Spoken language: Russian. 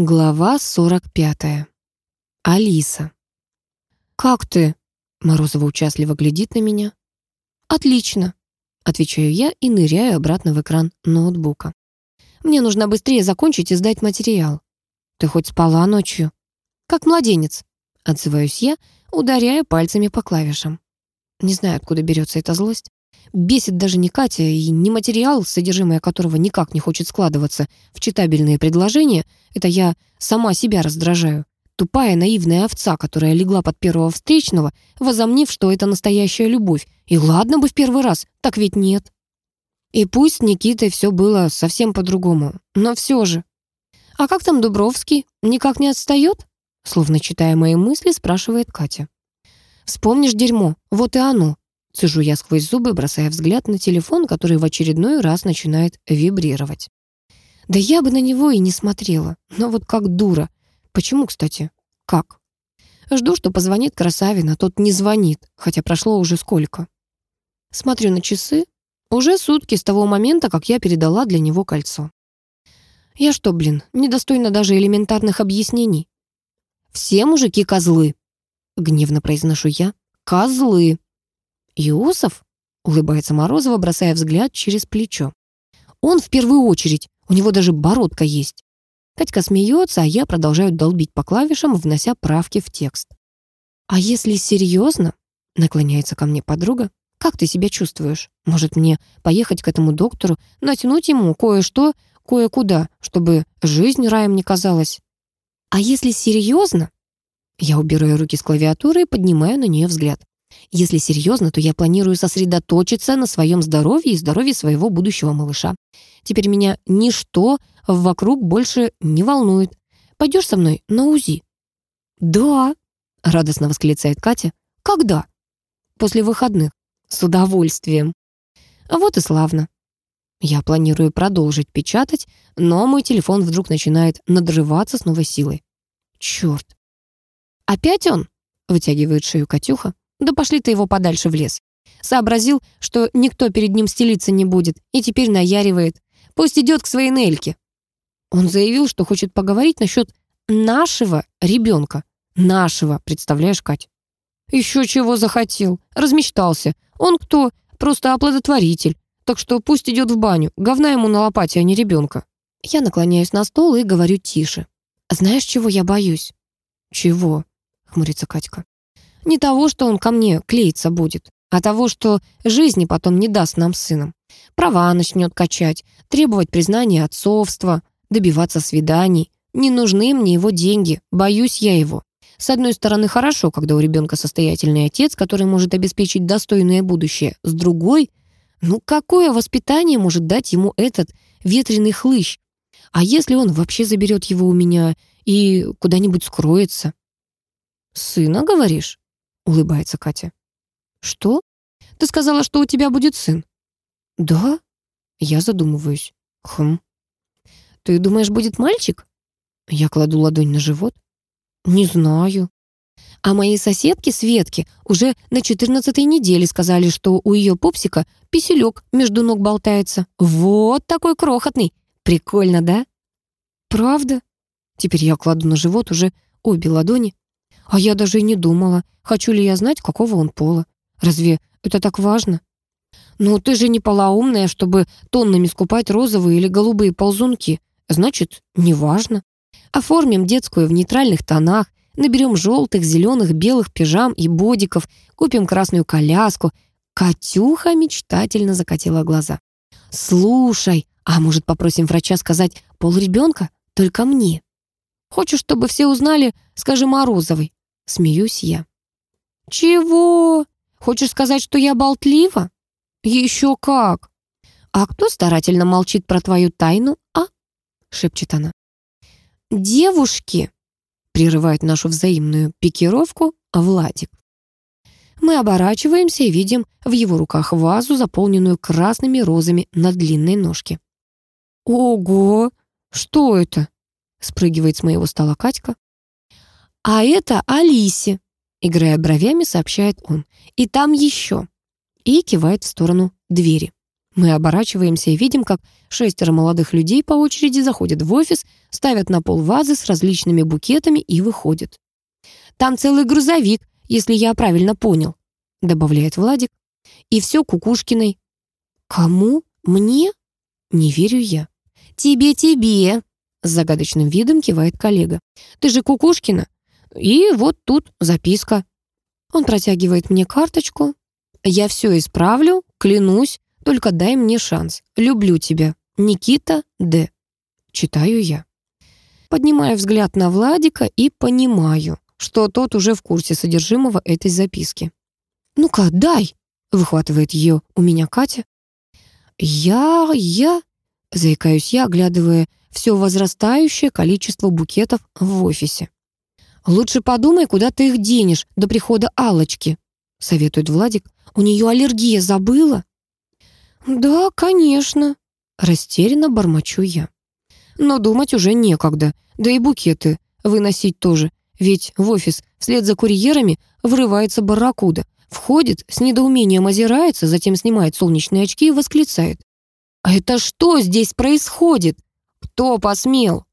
Глава 45. Алиса. «Как ты?» Морозова участливо глядит на меня. «Отлично», — отвечаю я и ныряю обратно в экран ноутбука. «Мне нужно быстрее закончить и сдать материал». «Ты хоть спала ночью?» «Как младенец», — отзываюсь я, ударяя пальцами по клавишам. Не знаю, откуда берется эта злость. Бесит даже не Катя и не материал, содержимое которого никак не хочет складываться в читабельные предложения. Это я сама себя раздражаю. Тупая наивная овца, которая легла под первого встречного, возомнив, что это настоящая любовь. И ладно бы в первый раз, так ведь нет. И пусть Никитой все было совсем по-другому, но все же. «А как там Дубровский? Никак не отстает?» Словно читая мои мысли, спрашивает Катя. «Вспомнишь дерьмо, вот и оно. Цежу я сквозь зубы, бросая взгляд на телефон, который в очередной раз начинает вибрировать. Да я бы на него и не смотрела. Но вот как дура. Почему, кстати? Как? Жду, что позвонит Красавин, а тот не звонит, хотя прошло уже сколько. Смотрю на часы. Уже сутки с того момента, как я передала для него кольцо. Я что, блин, недостойна даже элементарных объяснений? Все мужики козлы, гневно произношу я. Козлы. «Иосиф?» — улыбается Морозова, бросая взгляд через плечо. «Он в первую очередь, у него даже бородка есть». Катька смеется, а я продолжаю долбить по клавишам, внося правки в текст. «А если серьезно?» — наклоняется ко мне подруга. «Как ты себя чувствуешь? Может, мне поехать к этому доктору, натянуть ему кое-что, кое-куда, чтобы жизнь раем не казалась?» «А если серьезно?» Я убираю руки с клавиатуры и поднимаю на нее взгляд. Если серьезно, то я планирую сосредоточиться на своем здоровье и здоровье своего будущего малыша. Теперь меня ничто вокруг больше не волнует. Пойдешь со мной на УЗИ? Да, радостно восклицает Катя. Когда? После выходных. С удовольствием. Вот и славно. Я планирую продолжить печатать, но мой телефон вдруг начинает надрываться с новой силой. Черт. Опять он? Вытягивает шею Катюха. Да пошли ты его подальше в лес. Сообразил, что никто перед ним стелиться не будет, и теперь наяривает. Пусть идет к своей Нельке. Он заявил, что хочет поговорить насчет нашего ребенка. Нашего, представляешь, Кать? Еще чего захотел. Размечтался. Он кто? Просто оплодотворитель. Так что пусть идет в баню. Говна ему на лопате, а не ребенка. Я наклоняюсь на стол и говорю тише. Знаешь, чего я боюсь? Чего? Хмурится Катька. Не того, что он ко мне клеиться будет, а того, что жизни потом не даст нам сыном. Права начнет качать, требовать признания отцовства, добиваться свиданий. Не нужны мне его деньги, боюсь я его. С одной стороны, хорошо, когда у ребенка состоятельный отец, который может обеспечить достойное будущее. С другой, ну какое воспитание может дать ему этот ветреный хлыщ? А если он вообще заберет его у меня и куда-нибудь скроется? «Сына, говоришь?» Улыбается Катя. Что? Ты сказала, что у тебя будет сын? Да? Я задумываюсь. Хм. Ты думаешь, будет мальчик? Я кладу ладонь на живот. Не знаю. А мои соседки Светки уже на четырнадцатой неделе сказали, что у ее пупсика писелек между ног болтается. Вот такой крохотный. Прикольно, да? Правда? Теперь я кладу на живот уже обе ладони. А я даже и не думала, хочу ли я знать, какого он пола. Разве это так важно? Ну, ты же не полоумная, чтобы тоннами скупать розовые или голубые ползунки. Значит, неважно. Оформим детскую в нейтральных тонах, наберем желтых, зеленых, белых пижам и бодиков, купим красную коляску. Катюха мечтательно закатила глаза. «Слушай, а может попросим врача сказать пол ребенка? Только мне?» «Хочешь, чтобы все узнали, скажи Морозовой. Смеюсь я. «Чего? Хочешь сказать, что я болтлива?» «Еще как!» «А кто старательно молчит про твою тайну, а?» шепчет она. «Девушки!» прерывает нашу взаимную пикировку Владик. Мы оборачиваемся и видим в его руках вазу, заполненную красными розами на длинной ножке. «Ого! Что это?» спрыгивает с моего стола Катька. «А это Алисе», — играя бровями, сообщает он. «И там еще». И кивает в сторону двери. Мы оборачиваемся и видим, как шестеро молодых людей по очереди заходят в офис, ставят на пол вазы с различными букетами и выходят. «Там целый грузовик, если я правильно понял», — добавляет Владик. «И все Кукушкиной». «Кому? Мне?» Не верю я. «Тебе, тебе!» С загадочным видом кивает коллега. «Ты же Кукушкина? И вот тут записка». Он протягивает мне карточку. «Я все исправлю, клянусь, только дай мне шанс. Люблю тебя. Никита Д. Читаю я. Поднимаю взгляд на Владика и понимаю, что тот уже в курсе содержимого этой записки. «Ну-ка, дай!» — выхватывает ее у меня Катя. «Я... я...» — заикаюсь я, оглядывая все возрастающее количество букетов в офисе. «Лучше подумай, куда ты их денешь до прихода Алочки», — советует Владик. «У нее аллергия, забыла?» «Да, конечно», — растерянно бормочу я. Но думать уже некогда, да и букеты выносить тоже, ведь в офис вслед за курьерами врывается барракуда, входит, с недоумением озирается, затем снимает солнечные очки и восклицает. «А это что здесь происходит? Кто посмел?»